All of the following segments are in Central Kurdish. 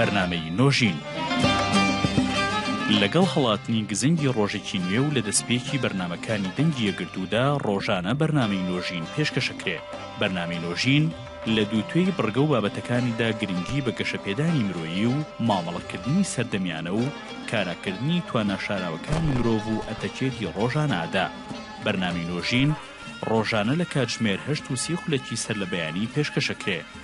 بەرنامەی نۆژین لەگەڵ هەڵاتنی گزنگی ڕۆژێکی نوێ و لە دەستپێکی بەرنمەکانی دەنگی یەگرتوودا ڕۆژانە بەرنامەی نۆژین پێشکەشەکرێ بەرنامی نۆژین لە دوو توێی بڕگە و بابەتەکانیدا گرنگی بە گەشەپێدانی مرۆیی و مامەڵەکردنی سەردەمیانە و کاراکردنی تواناشاراوەکانی مرۆڤ و ئەتەکێتی ڕۆژانەدا بەرنامی نۆژین ڕۆژانە لە کاتژمێر هەشت و سی خولەکی سەر لە بەیانی پێشکەشەکرێ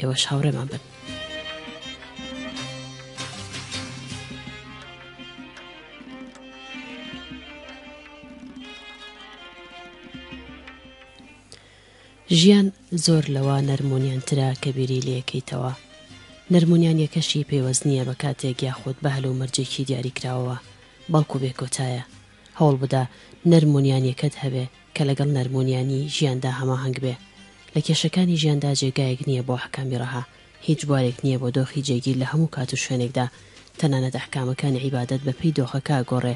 ئێوەش هاوڕێمان بن. ژیان زۆر لەوە نەرمونیان ترا کە بیری لەکەیتەوە نەرمونیانیەکەشی پەیوەست نییە بە کاتێک یاخود بە هەلو مەرجێکی دیاریکراوەوە بەڵکو بێکۆتایە هەوڵبدە نەرم و نیانیەکەت هەبێ کە لەگەڵ نەرم و نیانی ژیاندا هەماهەنگ بێ. لە کێشەکانی ژیاندا جێگایەک نییە بۆ ئەحکامی ڕەها، هیچ بوارێک نییە بۆ دۆخی جێگیر لە هەموو کات و شوێنێکدا، تەنانەت ئەحکامەکانی عیبادەت بە پێی دۆخەکە ئەگۆڕێ،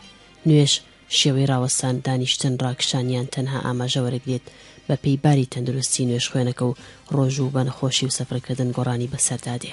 نوێژ، شێوەی ڕاوەستان، دانیشتن، ڕاکشان یان تەنها ئاماژە وەرەگرێت بە پێی باری تەندروستی نوێژخوێنەکە و ڕۆژوو بە نەخۆشی و سەفرکردن گۆڕانی بەسەردا دێ.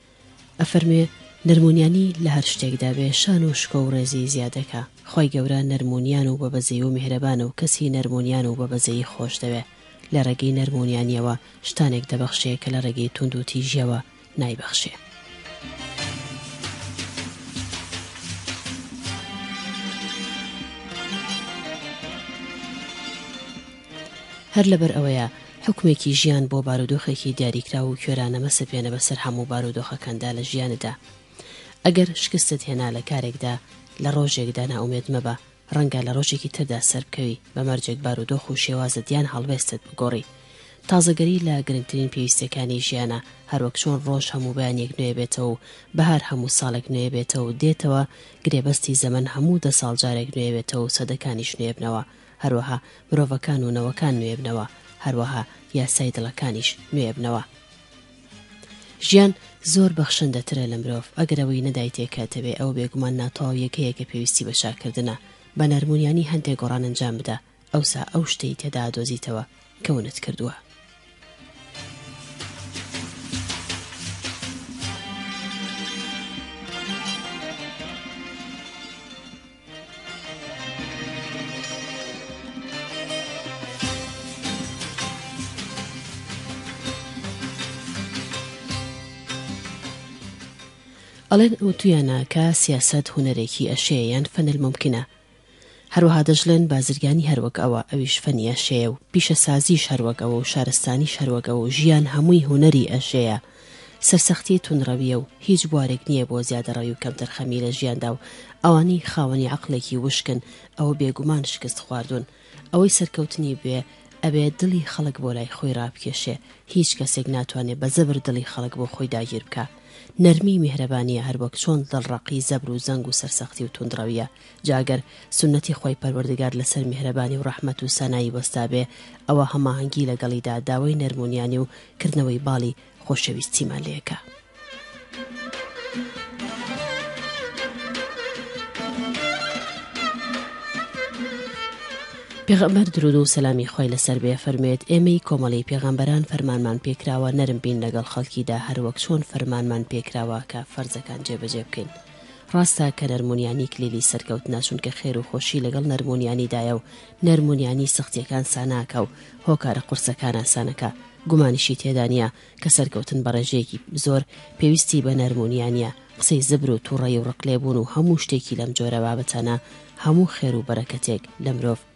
ئەفەرموێ نەرمونیانی لە هەر شتێکدا بێ شان و شکۆ و ڕێزی زیادەکا خوای گەورە نەرمونیان و بە بەزەی و میهرەبانە و کەسی نەرمونیان و بە بەزەی خۆش دەوێ لە ڕێگەی نەرمونیانیەوە شتانێک دەبەخشێ کە لە ڕێگەی توند و تیژیەوە نایبەخشێ. هەر لەبەر ئەوەیە حوکمێکی ژیان بۆ بارودۆخێکی دیاریکراو و کوێرانە مەسەپێنە بەسەر هەموو بارودۆخەکاندا لە ژیانتدا. ئەگەر شکستت هێنا لە کارێکدا، لە ڕۆژێکدا نائومێد مەبە، ڕەنگە لە ڕۆژێکی تردا سەربکەوی، بە مەرجێک بارودۆخ و شێوازت یان هەڵوێستت بگۆڕی. تازەگەری لە گرنگترین پێویستییەکانی ژیانە، هەروەک چۆن ڕۆژ هەموو بەیانێک نوێ بێتەوە و بەهار هەموو ساڵێک نوێ بێتەوە و دێتەوە، گرێبەستی زەمەن هەموو دە ساڵ جارێک نوێ بێتەوە و سەدەکانیش نوێ بنەوە، هەروەها مرۆڤەکان و نەوەکان نوێبنەوە هەروەها یاسای دڵەکانیش نوێبنەوە. ژیان زۆر بەخشندەترە لە مرۆڤ ئەگەرەوەی نەدایتێ کە دەبێ ئەوە بێگومان ناتەواویەک هەیە کە پێویستی بە چاککردنە بە نەرمونیانی هەندێ گۆڕان ئەنجام بدە ئەوسا ئەو شتەی تێدا ئەدۆزیتەوە کە ونت کردووە. ئەڵێن وتویانە کە سیاسەت هونەرێکی ئەشێ یان فەنەلمومکنە هەروەها دەشڵێن بازرگانی هەر وەک ئەوە، ئەویش فەنی ئەشێیە و پیشەسازیش هەر وەک ئەوە و شارستانیش هەر وەک ئەوە و ژیان هەمووی هونەری ئەشێیە. سەرسەختی توندڕەوییە و هیچ بوارێک نییە بۆ زیادەڕەوی و کەمتەرخەمی لە ژیاندا و ئەوانەی خاوەنی عەقڵێکی وشکن ئەوە بێگومان شکست خواردوون. ئەوەی سەرکەوتنی بوێ ئەبێ دڵی خەڵک بۆ لای خۆی ڕابکێشێ، هیچ کەسێک ناتوانێ بە زەبر دڵی خەڵک بۆ خۆی داگیر بکا. نەرمی میهرەبانییە هەر وەک چۆن دڵڕەقی زەبر و زەنگ و سەرسەختی و توندڕەوییە. جا گەر سوننەتی خوای پەروەردگار لەسەر میهرەبانی و ڕەحمەت و سانایی وەستابێ ئەوا هەماهەنگی لەگەڵیدا داوای نەرم و نیانی و کردنەوەی باڵی خۆشەویستیمان لێکە. پێغەمبەر درود و سەلامی خوای لەسەر بێ فەرموێت، ئێمەی کۆمەڵی پێغەمبەران فەرمانمان پێکراوە نەرم بین لەگەڵ خەڵکیدا هەروەک چۆن فەرمانمان پێکراوە کە فەرزەکان جێبەجێ بکەین. ڕاستە کە نەرمونیانی کلیلی سەرکەوتنە چونکە خێر و خۆشی لەگەڵ نەرمونیانی دایە و نەرمونیانی سەختیەکان ساناکا و هۆکارە قورسەکان ئاسانەکا گومانیشی تێدا نیە کە سەرکەوتن بە ڕێژەیەکی زۆر پێویستی بە نەرمونیانە قسەی زبر و توڕەی و ڕقلێبون و هەموو شتێکی لەم جۆرە بابەتانە هەموو خێر و بەرەکەتێک لە مرۆڤ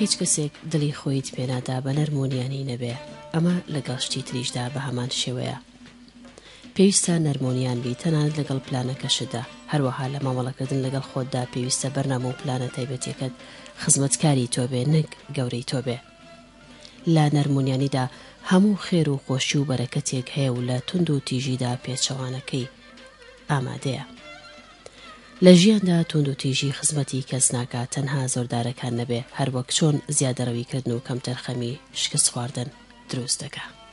هیچ کەسێک دڵی خۆیت پێ نادا بە نەرم و نیانی نەبێ ئەمە لەگەڵ شتی تریشدا بە هەمان شێوەیە پێویستە نەرم و نیان بی تەنانەت لەگەڵ پلانەکەشتدا هەروەها لە مامەڵەکردن لەگەڵ خۆتدا پێویستە بەرنامە و پلانە تایبەتیەکەت خزمەتکاری تۆ بێ نەک گەورەی تۆ بێ لە نەرمونیانیدا هەموو خێر و خۆشی و بەرەکەتێک هەیە و لە توند و تیژیدا پێچەوانەکەی ئامادەیە. لە ژیاندا توند و تیژی خزمەتی کەس ناکا تەنها زۆردارەکان نەبێ، هەروەک چۆن زیادەڕەویکردن و کەمتەرخەمی شکستخواردن دروست دەکا.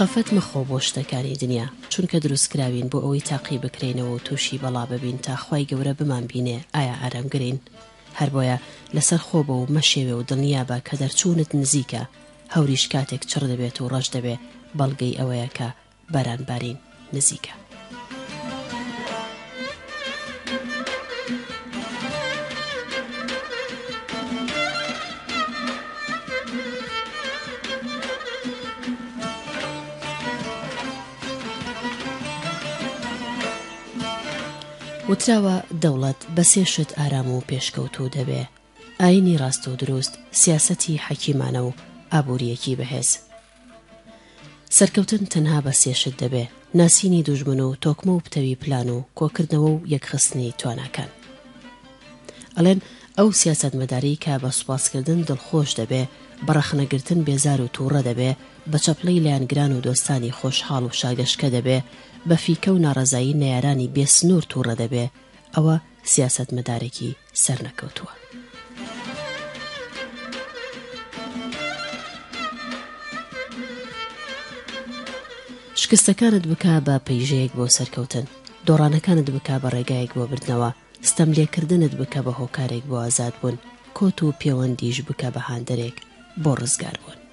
خەفەت مەخۆ بۆ شتەکانی دنیا، چونکە دروستکراوین بۆ ئەوەی تاقی بکرێینەوە و تووشی بەڵا ببین تا خوای گەورە بمانبینێ ئایا ئارامگرین. هەربۆیە لەسەر خۆ بە و مەشێوێ و دڵنیابە کە دەرچوونت نزیکە، هەوریش کاتێک چڕ دەبێت و ڕەش دەبێ بەڵگەی ئەوەیە کە باران بارین نزیکە. وتراوە دەوڵەت بە سێ شت ئارام و پێشکەوتوو دەبێ، ئاینی ڕاست و دروست، سیاسەتی حەکیمانە و ئابوورییەکی بەهێز. سەرکەوتن تەنها بە سێ شت دەبێ، ناسینی دوژمن و تۆکمە و پتەوی پلان و کۆکردنەوە و یەکخستنی تواناکان. ئەڵێن ئەو سیاسەتمەدارەی کە بە سوپاسکردن دڵخۆش دەبێ، بە ڕەخنەگرتن بێزار و تووڕە دەبێ، بە چەپڵەی لایەنگران و دۆستانی خۆشحاڵ و شاگەشکە دەبێ، بە فیکە و ناڕەزایی نەیارانی بێ سنوور تووڕە دەبێ، ئەوە سیاسەتمەدارێکی سەرنەکەوتووە. شکستەکانت بکە بە پەیژەیەک بۆ سەرکەوتن، دۆڕانەکانت بکە بە ڕێگایەک بۆ بردنەوە، ستەملێکردنت بکە بە هۆکارێک بۆ ئازادبوون، کۆت و پێوەندیش بکە بە هاندەرێک بۆ ڕزگاربوون.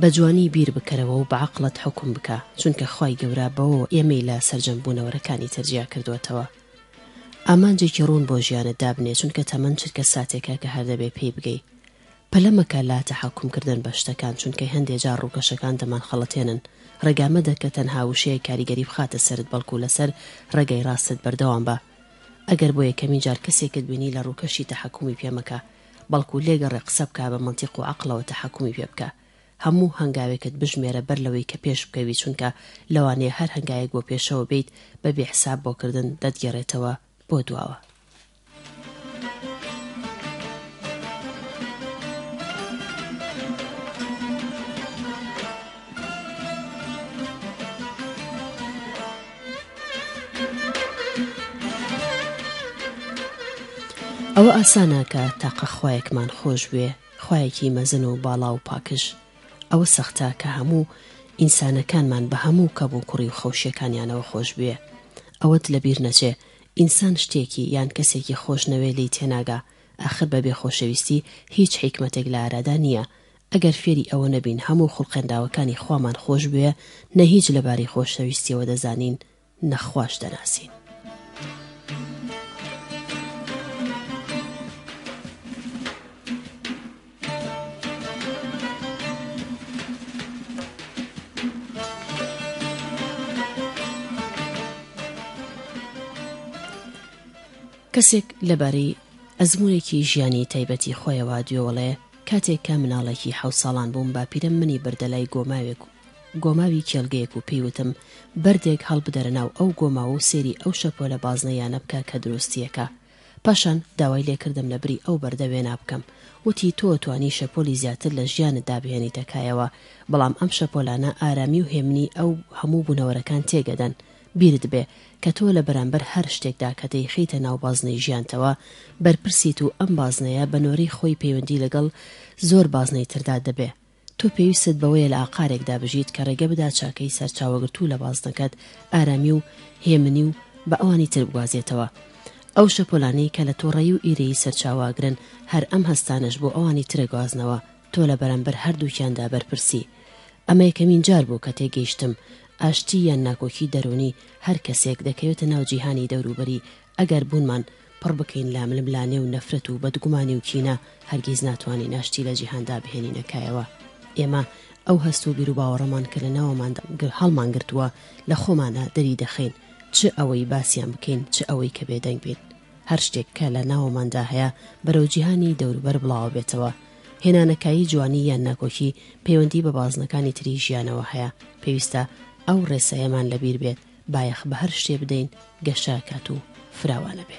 بە جوانی بیر بکەرەوە و بە عەقڵت حوکم بکە چونکە خوای گەورە بەوەوە ئێمەی لە سەرجەم بوونەوەرەکانی تر جیا کردووەتەوە ئامانجێکی ڕوون بۆ ژیانت دابنێ چونکە تەمەن چرکە ساتێکە کە هەردەبێ پێی بگەی پەلە مەکە لە تەحەکوم کردن بە شتەکان چونکە هەندێ جار ڕووکەشەکان دەمانخەڵەتێنن ڕێگا مەدە کە تەنها وشەیەک کاریگەری بخاتە سەرت بەڵکو لەسەر ڕێگای ڕاستت بەردەوام بە ئەگەر بۆ یەکەمین جار کەسێکت بینی لە ڕووکەشی تەحەکومی پێ مەکە بەڵکو لێگەڕێ قسە بکە بە مەنتیق و عەقڵەوە تەحەکومی پێ بکە هەموو هەنگاوێکت بژمێرە بەر لەوەی کە پێش بکەوی چونکە لەوانەیە هەر هەنگاێک بۆ پێشەوە بێیت بە بێ حساب بۆ کردن دەتگەرێتەوە بۆ دواوە. ئەوە ئاسانە کە تاقە خویەکمان خۆش بوێ خویەکی مەزن و باڵا و پاکژ ئەوە سەختە کە هەموو ئینسانەکانمان بە هەموو کەب و کوڕی و خەوشیەکانیانەوە خۆش بوێ ئەوەت لەبیر نەچێ ئینسان شتێکی یان کەسێکی خۆش نەوێ لی تێناگا ئاخر بەبێ خۆشەویستی هیچ حیکمەتێک لە ئارادا نییە ئەگەر فێری ئەوە نەبین هەموو خوڵقێنراوەکانی خوامان خۆش بوێ، نە هیچ لە باری خۆشەویستییەوە دەزانین، نە خواش دەناسین. کەسێک لەبارەی ئەزموونێکی ژیانیی تایبەتی خۆیەوە دوێوەڵێ، کاتێک کە مناڵێکی حەوت ساڵان بووم باپیرم منی بردە لای گۆماوێک و گۆماوی کێڵگەیەک و پێی وتم بەردێک هەڵبدەرە ناو ئەو گۆماوە و سێری ئەو شەپۆلە بازنەییانە بکە کە دروستییەکە پاشان داوای لێکردم لە بری ئەو بەردە وێنا بکەم وتی تۆ توانی شەپۆلی زیاتر لە ژیانت دابهێنیتە کایەوە بەڵام ئەم شەپۆلانە ئارامی و هێمنی ئەو هەموو بوونەوەرەکان تێگەدەن بیرت بێ کە تۆ لە بەرامبەر هەر شتێکدا کە دەیخەیتە ناو بازنەی ژیانتەوە بەرپرسیت و ئەم بازنەیە بە نۆرەی خۆی پەیوەندی لەگەڵ زۆر بازنەی تردا دەبێ تۆ پێویستت بەوەیە لە ئاقارێکدا بژیت کە ڕێگە بدا چاکەی سەرچاوەگرتوو لە بازنەکەت ئارامی و هێمنی و بە ئەوانی تر بگوازێتەوە ئەو شەپۆلانەی کە لە تۆڕەی و ئیرەیی سەرچاوە ئەگرن هەر ئەم هەستانەش بۆ ئەوانی ترە گوازنەوە تۆ لە بەرامبەر هەردووکیاندا بەرپرسی. ئەمە یەکەمین جار بوو کە تێگەیشتم ئاشتی یان ناکۆکی دەروونی هەر کەسێک دەکەوێتە ناو جیهانی دەوروبەری ئەگەر بوونمان پڕ بکەین لە ململانێ و نەفرەت و بەدگومانی و کینە هەرگیز ناتوانین ئاشتی لە جیهاندا بهێنینە کایەوە ئێمە ئەو هەست و بیروباوەڕەمان کە لە ناوەماندا هەڵمانگرتووە لە خۆمانا دەریدەخەین چ ئەوەی باسیان بکەین چ ئەوەی کە بێدەنگ بین. هەر شتێک کە لە ناوماندا هەیە بەرەو جیهانی دەوروبەر بڵاوە بێتەوە، هێنانەکایی جوانی یان ناکۆکی پەیوەندی بە بازنەکانی تری ژیانەوە هەیە، پێویستە ئەو ڕێسایەمان لە بیر بێت، بایەخ بە هەر شتێ بدەین گەشە کات و فراوانە بێ.